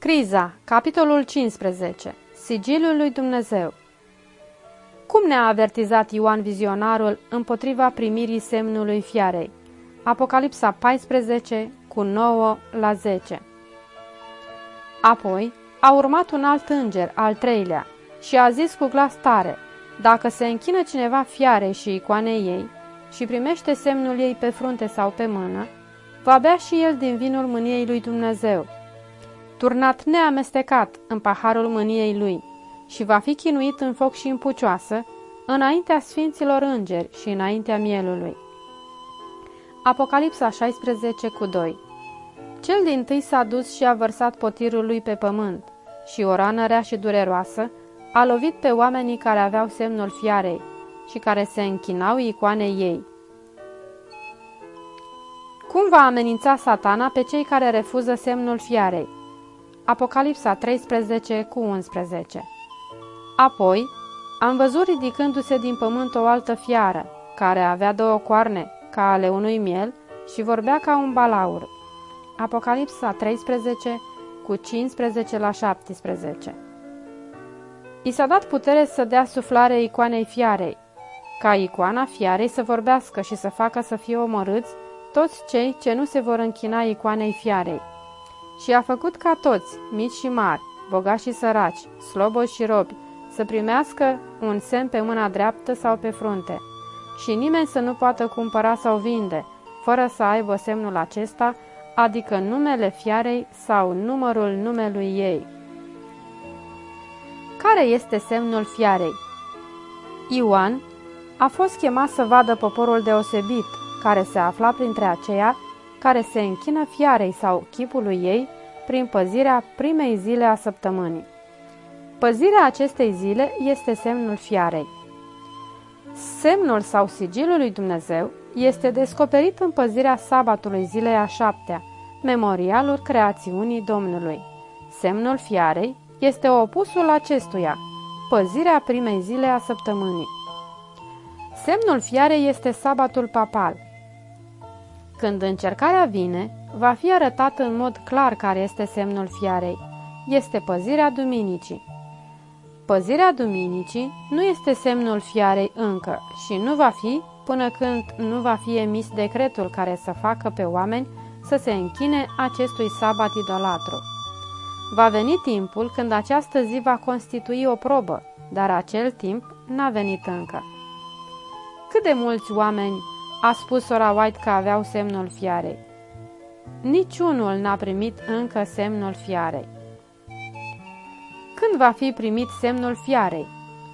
Criza, capitolul 15 Sigiliul lui Dumnezeu. Cum ne-a avertizat Ioan vizionarul împotriva primirii semnului fiarei? Apocalipsa 14 cu 9 la 10 Apoi a urmat un alt înger, al treilea, și a zis cu glas tare, Dacă se închină cineva fiarei și icoanei ei și primește semnul ei pe frunte sau pe mână, va bea și el din vinul mâniei lui Dumnezeu, turnat neamestecat în paharul mâniei lui, și va fi chinuit în foc și în pucioasă, înaintea sfinților îngeri și înaintea mielului. Apocalipsa 16 cu 2 Cel din tâi s-a dus și a vărsat potirul lui pe pământ și o rană rea și dureroasă a lovit pe oamenii care aveau semnul fiarei și care se închinau icoanei ei. Cum va amenința satana pe cei care refuză semnul fiarei? Apocalipsa 13 cu 11 Apoi am văzut ridicându-se din pământ o altă fiară, care avea două coarne, ca ale unui miel, și vorbea ca un balaur. Apocalipsa 13 cu 15 la 17 I s-a dat putere să dea suflare icoanei fiarei, ca icoana fiarei să vorbească și să facă să fie omorâți toți cei ce nu se vor închina icoanei fiarei. Și a făcut ca toți, mici și mari, bogați și săraci, slobozi și robi, să primească un semn pe mâna dreaptă sau pe frunte. Și nimeni să nu poată cumpăra sau vinde, fără să aibă semnul acesta, adică numele fiarei sau numărul numelui ei. Care este semnul fiarei? Ioan a fost chemat să vadă poporul deosebit, care se afla printre aceia care se închină fiarei sau chipului ei prin păzirea primei zile a săptămânii. Păzirea acestei zile este semnul fiarei. Semnul sau sigilul lui Dumnezeu este descoperit în păzirea sabatului zilei a șaptea, memorialul creațiunii Domnului. Semnul fiarei este opusul acestuia, păzirea primei zile a săptămânii. Semnul fiarei este sabatul papal. Când încercarea vine, va fi arătat în mod clar care este semnul fiarei. Este păzirea duminicii. Păzirea duminicii nu este semnul fiarei încă și nu va fi până când nu va fi emis decretul care să facă pe oameni să se închine acestui sabat idolatru. Va veni timpul când această zi va constitui o probă, dar acel timp n-a venit încă. Cât de mulți oameni a spus sora White că aveau semnul fiarei? Niciunul n-a primit încă semnul fiarei. Când va fi primit semnul fiarei?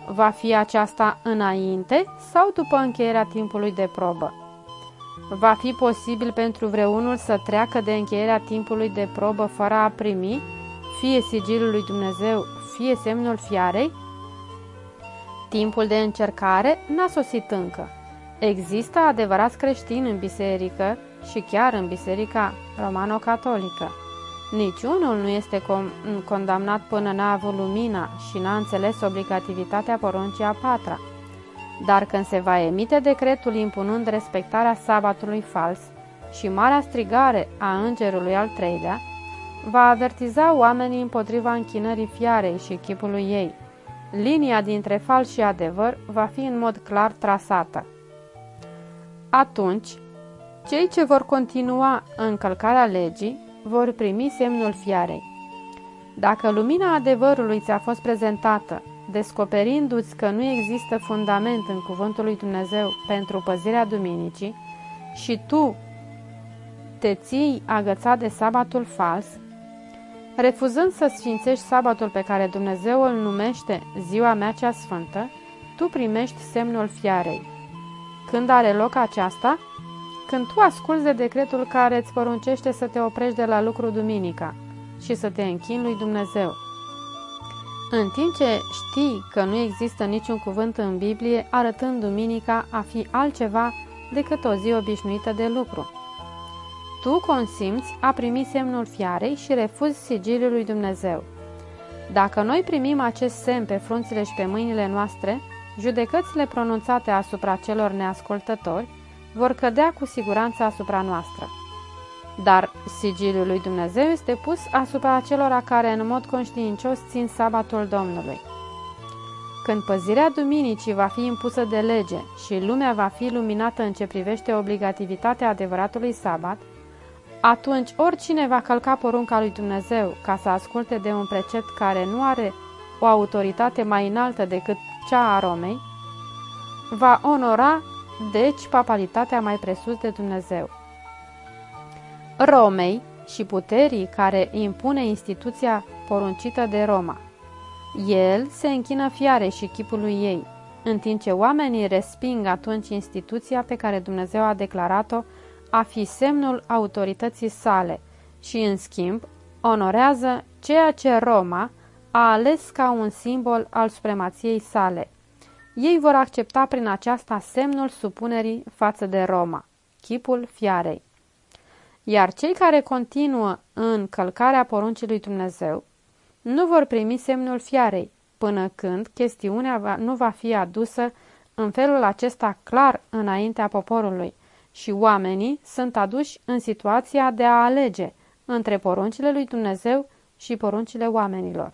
Va fi aceasta înainte sau după încheierea timpului de probă? Va fi posibil pentru vreunul să treacă de încheierea timpului de probă fără a primi, fie sigilul lui Dumnezeu, fie semnul fiarei? Timpul de încercare n-a sosit încă. Există adevărați creștini în biserică și chiar în biserica romano-catolică. Niciunul nu este condamnat până n-a avut lumina și n-a înțeles obligativitatea poruncii a patra. Dar când se va emite decretul impunând respectarea sabatului fals și marea strigare a îngerului al treilea, va avertiza oamenii împotriva închinării fiarei și chipului ei. Linia dintre fals și adevăr va fi în mod clar trasată. Atunci, cei ce vor continua încălcarea legii vor primi semnul fiarei. Dacă lumina adevărului ți-a fost prezentată, descoperindu-ți că nu există fundament în cuvântul lui Dumnezeu pentru păzirea duminicii și tu te ții agățat de sabatul fals, refuzând să sfințești sabatul pe care Dumnezeu îl numește ziua mea cea sfântă, tu primești semnul fiarei. Când are loc aceasta? Când tu asculți de decretul care îți poruncește să te oprești de la lucru duminica și să te închini lui Dumnezeu. În timp ce știi că nu există niciun cuvânt în Biblie arătând duminica a fi altceva decât o zi obișnuită de lucru. Tu consimți a primi semnul fiarei și refuzi sigiliul lui Dumnezeu. Dacă noi primim acest semn pe frunțile și pe mâinile noastre, judecățile pronunțate asupra celor neascultători vor cădea cu siguranță asupra noastră. dar sigiliul lui Dumnezeu este pus asupra acelora care în mod conștiincios țin sabatul Domnului. Când păzirea duminicii va fi impusă de lege și lumea va fi luminată în ce privește obligativitatea adevăratului sabat, atunci oricine va călca porunca lui Dumnezeu ca să asculte de un precept care nu are o autoritate mai înaltă decât cea a Romei, va onora, deci, papalitatea mai presus de Dumnezeu. Romei și puterii care impune instituția poruncită de Roma. El se închină fiare și chipului ei, în timp ce oamenii resping atunci instituția pe care Dumnezeu a declarat-o a fi semnul autorității sale și, în schimb, onorează ceea ce Roma a ales ca un simbol al supremației sale. Ei vor accepta prin aceasta semnul supunerii față de Roma, chipul fiarei. Iar cei care continuă în călcarea poruncii lui Dumnezeu nu vor primi semnul fiarei, până când chestiunea va, nu va fi adusă în felul acesta clar înaintea poporului și oamenii sunt aduși în situația de a alege între poruncile lui Dumnezeu și poruncile oamenilor.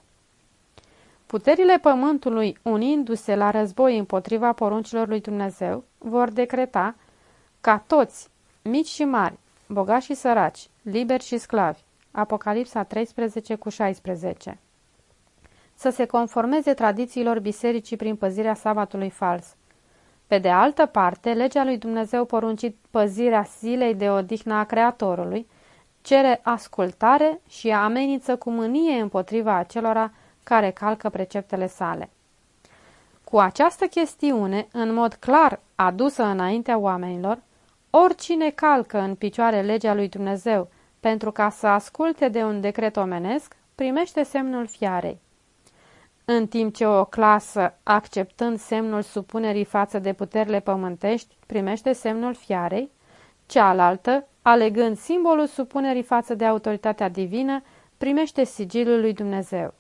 Puterile pământului, unindu-se la război împotriva poruncilor lui Dumnezeu, vor decreta ca toți, mici și mari, bogați și săraci, liberi și sclavi, Apocalipsa 13 cu 16, să se conformeze tradițiilor bisericii prin păzirea sabatului fals. Pe de altă parte, legea lui Dumnezeu poruncit păzirea zilei de odihnă a Creatorului, cere ascultare și amenință cu mânie împotriva acelora care calcă preceptele sale. Cu această chestiune, în mod clar adusă înaintea oamenilor, oricine calcă în picioare legea lui Dumnezeu pentru ca să asculte de un decret omenesc, primește semnul fiarei. În timp ce o clasă, acceptând semnul supunerii față de puterile pământești, primește semnul fiarei, cealaltă, alegând simbolul supunerii față de autoritatea divină, primește sigilul lui Dumnezeu.